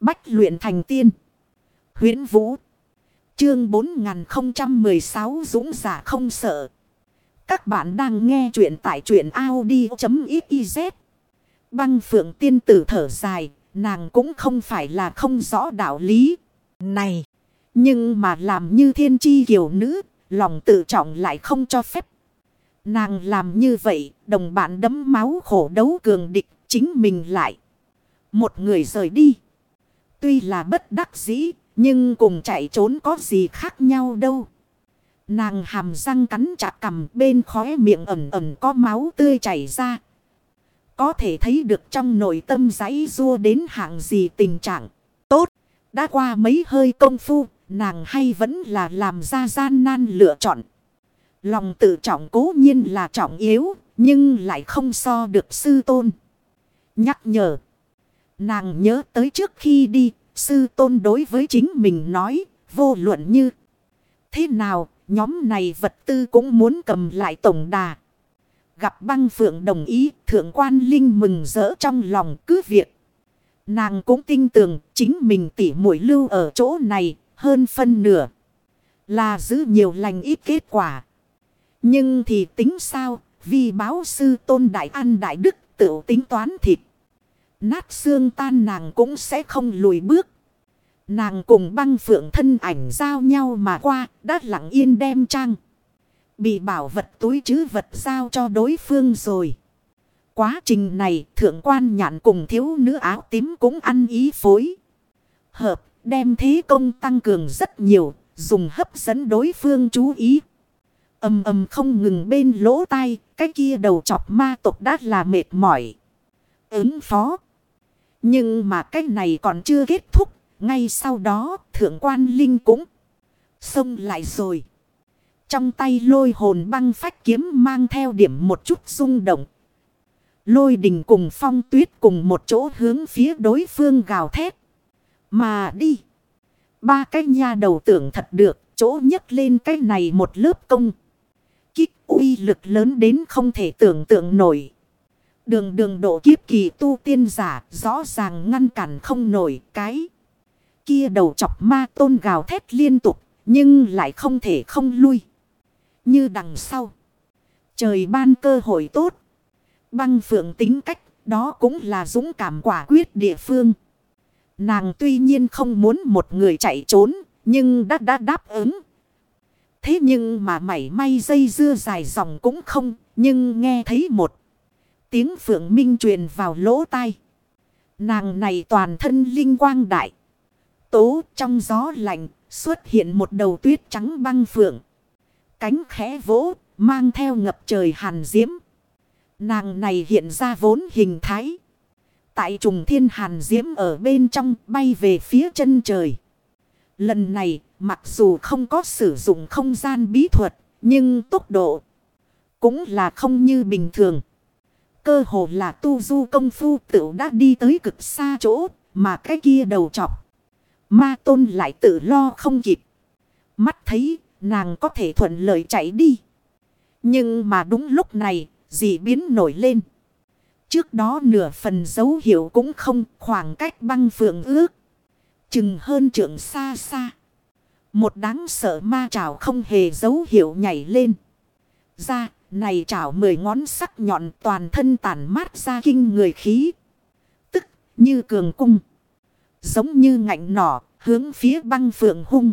Bách luyện thành tiên. huyễn Vũ. Chương 4016 Dũng giả không sợ. Các bạn đang nghe truyện tại truyện Audi.xyz. Băng phượng tiên tử thở dài. Nàng cũng không phải là không rõ đạo lý. Này. Nhưng mà làm như thiên chi kiều nữ. Lòng tự trọng lại không cho phép. Nàng làm như vậy. Đồng bạn đấm máu khổ đấu cường địch. Chính mình lại. Một người rời đi. Tuy là bất đắc dĩ, nhưng cùng chạy trốn có gì khác nhau đâu. Nàng hàm răng cắn chặt cầm bên khóe miệng ẩm ẩm có máu tươi chảy ra. Có thể thấy được trong nội tâm giấy rua đến hạng gì tình trạng. Tốt, đã qua mấy hơi công phu, nàng hay vẫn là làm ra gian nan lựa chọn. Lòng tự trọng cố nhiên là trọng yếu, nhưng lại không so được sư tôn. Nhắc nhở. Nàng nhớ tới trước khi đi, sư tôn đối với chính mình nói, vô luận như. Thế nào, nhóm này vật tư cũng muốn cầm lại tổng đà. Gặp băng phượng đồng ý, thượng quan linh mừng rỡ trong lòng cứ việc. Nàng cũng tin tưởng chính mình tỉ mũi lưu ở chỗ này hơn phân nửa. Là giữ nhiều lành ít kết quả. Nhưng thì tính sao, vì báo sư tôn đại ăn đại đức tự tính toán thịt. Nát xương tan nàng cũng sẽ không lùi bước. Nàng cùng băng phượng thân ảnh giao nhau mà qua, đã lặng yên đem trang. Bị bảo vật túi chứ vật giao cho đối phương rồi. Quá trình này, thượng quan nhạn cùng thiếu nữ áo tím cũng ăn ý phối. Hợp, đem thế công tăng cường rất nhiều, dùng hấp dẫn đối phương chú ý. Âm âm không ngừng bên lỗ tai, cái kia đầu chọc ma tộc đã là mệt mỏi. Ứng phó. Nhưng mà cái này còn chưa kết thúc. Ngay sau đó, thượng quan linh cũng xông lại rồi. Trong tay lôi hồn băng phách kiếm mang theo điểm một chút rung động. Lôi đình cùng phong tuyết cùng một chỗ hướng phía đối phương gào thét. Mà đi. Ba cái nha đầu tưởng thật được. Chỗ nhấc lên cái này một lớp công. Kích uy lực lớn đến không thể tưởng tượng nổi. Đường đường độ kiếp kỳ tu tiên giả, rõ ràng ngăn cản không nổi cái. Kia đầu chọc ma tôn gào thét liên tục, nhưng lại không thể không lui. Như đằng sau. Trời ban cơ hội tốt. Băng phượng tính cách, đó cũng là dũng cảm quả quyết địa phương. Nàng tuy nhiên không muốn một người chạy trốn, nhưng đã đã đáp ứng. Thế nhưng mà mảy may dây dưa dài dòng cũng không, nhưng nghe thấy một. Tiếng phượng minh truyền vào lỗ tai. Nàng này toàn thân linh quang đại. Tố trong gió lạnh, xuất hiện một đầu tuyết trắng băng phượng. Cánh khẽ vỗ, mang theo ngập trời hàn diễm. Nàng này hiện ra vốn hình thái. Tại trùng thiên hàn diễm ở bên trong, bay về phía chân trời. Lần này, mặc dù không có sử dụng không gian bí thuật, nhưng tốc độ cũng là không như bình thường. Cơ hồ là tu du công phu tự đã đi tới cực xa chỗ mà cái kia đầu chọc. Ma tôn lại tự lo không kịp. Mắt thấy nàng có thể thuận lợi chạy đi. Nhưng mà đúng lúc này, dị biến nổi lên. Trước đó nửa phần dấu hiệu cũng không khoảng cách băng phượng ước. Chừng hơn trượng xa xa. Một đáng sợ ma trào không hề dấu hiệu nhảy lên. Ra này chảo mười ngón sắc nhọn toàn thân tản mát ra kinh người khí. Tức như cường cung. Giống như ngạnh nỏ, hướng phía băng phượng hung.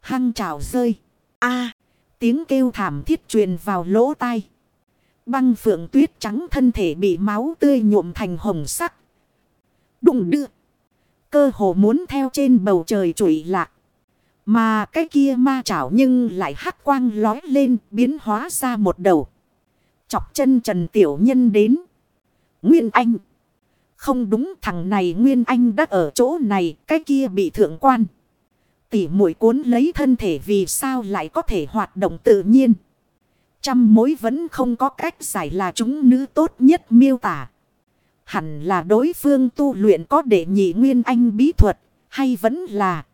Hăng chảo rơi. a, tiếng kêu thảm thiết truyền vào lỗ tai. Băng phượng tuyết trắng thân thể bị máu tươi nhuộm thành hồng sắc. Đụng đưa. Cơ hồ muốn theo trên bầu trời trụi lạc. Mà cái kia ma chảo nhưng lại hắc quang lói lên, biến hóa ra một đầu. Chọc chân Trần Tiểu Nhân đến. Nguyên Anh. Không đúng, thằng này Nguyên Anh đã ở chỗ này, cái kia bị thượng quan. Tỉ mũi cuốn lấy thân thể vì sao lại có thể hoạt động tự nhiên. Trăm mối vẫn không có cách giải là chúng nữ tốt nhất miêu tả. Hẳn là đối phương tu luyện có đệ nhị Nguyên Anh bí thuật, hay vẫn là...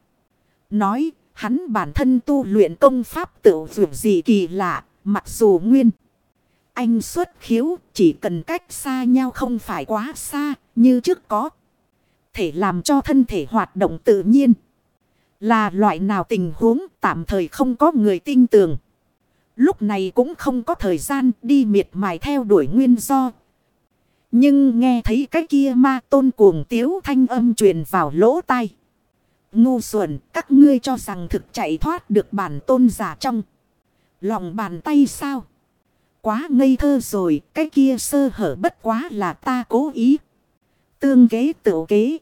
Nói Hắn bản thân tu luyện công pháp tự vượt gì kỳ lạ, mặc dù nguyên. Anh xuất khiếu chỉ cần cách xa nhau không phải quá xa, như trước có. thể làm cho thân thể hoạt động tự nhiên. Là loại nào tình huống tạm thời không có người tin tưởng. Lúc này cũng không có thời gian đi miệt mài theo đuổi nguyên do. Nhưng nghe thấy cái kia ma tôn cuồng tiếu thanh âm truyền vào lỗ tai. Ngu xuẩn các ngươi cho rằng thực chạy thoát được bản tôn giả trong. Lòng bàn tay sao? Quá ngây thơ rồi, cái kia sơ hở bất quá là ta cố ý. Tương kế tự kế.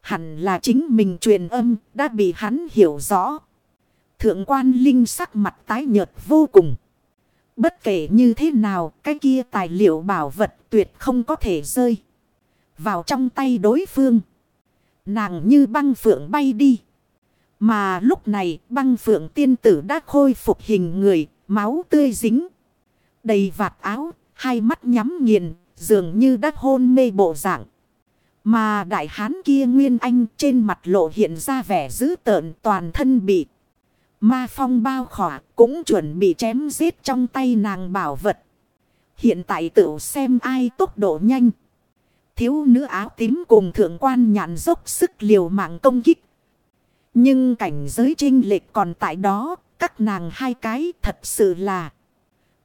Hẳn là chính mình truyền âm đã bị hắn hiểu rõ. Thượng quan linh sắc mặt tái nhợt vô cùng. Bất kể như thế nào, cái kia tài liệu bảo vật tuyệt không có thể rơi. Vào trong tay đối phương. Nàng như băng phượng bay đi. Mà lúc này băng phượng tiên tử đã khôi phục hình người, máu tươi dính. Đầy vạt áo, hai mắt nhắm nghiền, dường như đã hôn mê bộ dạng. Mà đại hán kia nguyên anh trên mặt lộ hiện ra vẻ dữ tợn toàn thân bị. Ma phong bao khỏa cũng chuẩn bị chém giết trong tay nàng bảo vật. Hiện tại tự xem ai tốc độ nhanh. Thiếu nữ áo tím cùng thượng quan nhạn dốc sức liều mạng công kích. Nhưng cảnh giới trinh lệch còn tại đó, các nàng hai cái thật sự là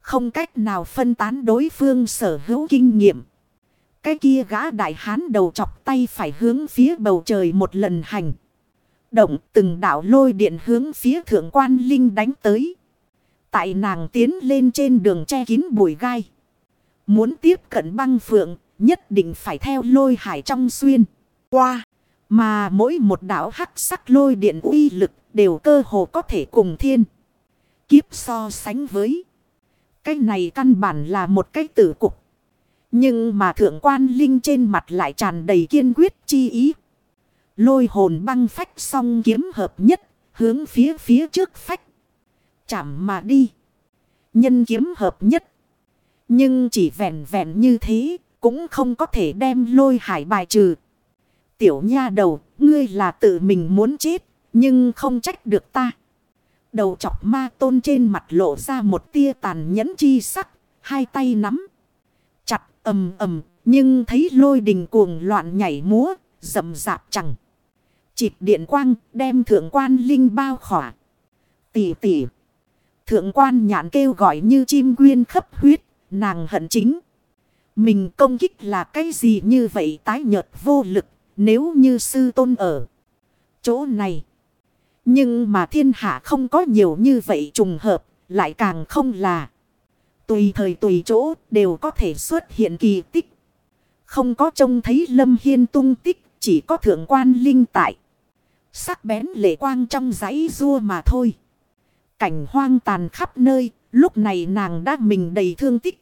không cách nào phân tán đối phương sở hữu kinh nghiệm. Cái kia gã đại hán đầu chọc tay phải hướng phía bầu trời một lần hành. Động từng đảo lôi điện hướng phía thượng quan linh đánh tới. Tại nàng tiến lên trên đường che kín bụi gai. Muốn tiếp cận băng phượng, nhất định phải theo lôi hải trong xuyên. Qua, mà mỗi một đảo hắc sắc lôi điện uy lực đều cơ hồ có thể cùng thiên. Kiếp so sánh với. Cái này căn bản là một cái tử cục. Nhưng mà thượng quan linh trên mặt lại tràn đầy kiên quyết chi ý. Lôi hồn băng phách song kiếm hợp nhất, hướng phía phía trước phách. Chảm mà đi. Nhân kiếm hợp nhất. Nhưng chỉ vẹn vẹn như thế, cũng không có thể đem lôi hải bài trừ. Tiểu nha đầu, ngươi là tự mình muốn chết, nhưng không trách được ta. Đầu chọc ma tôn trên mặt lộ ra một tia tàn nhẫn chi sắc, hai tay nắm. Chặt ầm ầm, nhưng thấy lôi đình cuồng loạn nhảy múa, rầm rạp chẳng. Chịp điện quang đem thượng quan linh bao khỏa. Tỷ tỷ. Thượng quan nhãn kêu gọi như chim quyên khắp huyết. Nàng hận chính. Mình công kích là cái gì như vậy tái nhợt vô lực. Nếu như sư tôn ở chỗ này. Nhưng mà thiên hạ không có nhiều như vậy trùng hợp. Lại càng không là. Tùy thời tùy chỗ đều có thể xuất hiện kỳ tích. Không có trông thấy lâm hiên tung tích. Chỉ có thượng quan linh tại. Sắc bén lệ quang trong giấy rua mà thôi. Cảnh hoang tàn khắp nơi, lúc này nàng đã mình đầy thương tích.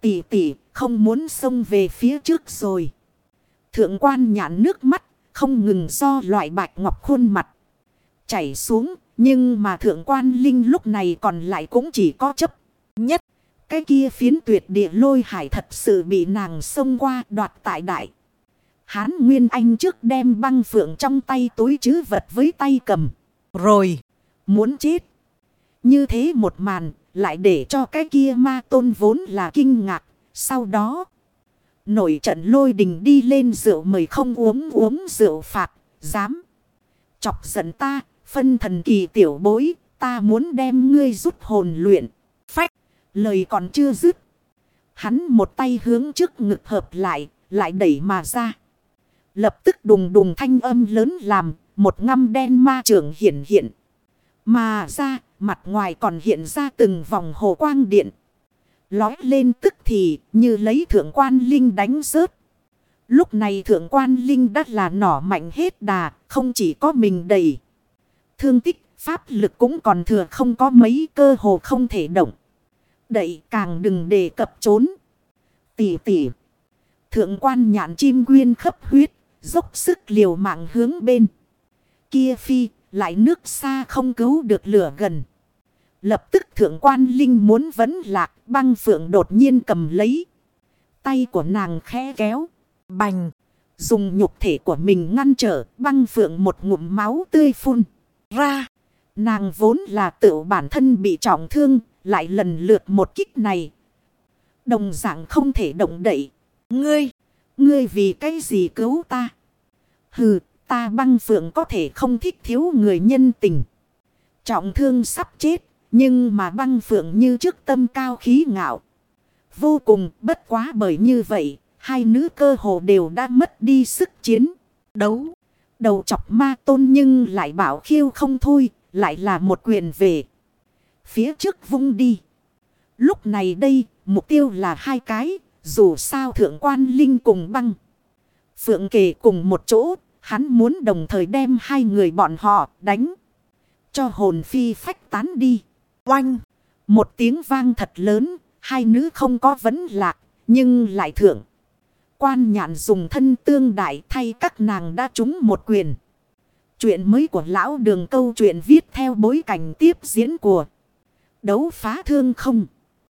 Tỷ tỷ, không muốn xông về phía trước rồi. Thượng quan nhãn nước mắt, không ngừng do loại bạch ngọc khuôn mặt. Chảy xuống, nhưng mà thượng quan linh lúc này còn lại cũng chỉ có chấp nhất. Cái kia phiến tuyệt địa lôi hải thật sự bị nàng xông qua đoạt tại đại. Hán Nguyên Anh trước đem băng phượng trong tay túi chứ vật với tay cầm. Rồi. Muốn chết. Như thế một màn. Lại để cho cái kia ma tôn vốn là kinh ngạc. Sau đó. Nổi trận lôi đình đi lên rượu mời không uống uống rượu phạt. Dám. Chọc giận ta. Phân thần kỳ tiểu bối. Ta muốn đem ngươi rút hồn luyện. Phách. Lời còn chưa dứt. Hắn một tay hướng trước ngực hợp lại. Lại đẩy mà ra. Lập tức đùng đùng thanh âm lớn làm, một ngăm đen ma trưởng hiện hiện. Mà ra, mặt ngoài còn hiện ra từng vòng hồ quang điện. Lói lên tức thì, như lấy thượng quan linh đánh rớt. Lúc này thượng quan linh đã là nỏ mạnh hết đà, không chỉ có mình đầy. Thương tích, pháp lực cũng còn thừa không có mấy cơ hồ không thể động. Đậy càng đừng đề cập trốn. tỉ tỉ Thượng quan nhạn chim quyên khắp huyết Dốc sức liều mạng hướng bên. Kia phi, lại nước xa không cứu được lửa gần. Lập tức thượng quan linh muốn vấn lạc, băng phượng đột nhiên cầm lấy. Tay của nàng khẽ kéo, bành. Dùng nhục thể của mình ngăn trở băng phượng một ngụm máu tươi phun ra. Nàng vốn là tự bản thân bị trọng thương, lại lần lượt một kích này. Đồng dạng không thể động đậy. Ngươi! Ngươi vì cái gì cứu ta? Hừ, ta băng phượng có thể không thích thiếu người nhân tình. Trọng thương sắp chết, nhưng mà băng phượng như trước tâm cao khí ngạo. Vô cùng bất quá bởi như vậy, hai nữ cơ hồ đều đã mất đi sức chiến. Đấu, đầu chọc ma tôn nhưng lại bảo khiêu không thôi, lại là một quyền về. Phía trước vung đi. Lúc này đây, mục tiêu là hai cái, dù sao thượng quan linh cùng băng. Phượng kể cùng một chỗ, hắn muốn đồng thời đem hai người bọn họ đánh. Cho hồn phi phách tán đi. Oanh! Một tiếng vang thật lớn, hai nữ không có vấn lạc, nhưng lại thượng. Quan nhạn dùng thân tương đại thay các nàng đã trúng một quyền. Chuyện mới của lão đường câu chuyện viết theo bối cảnh tiếp diễn của đấu phá thương không.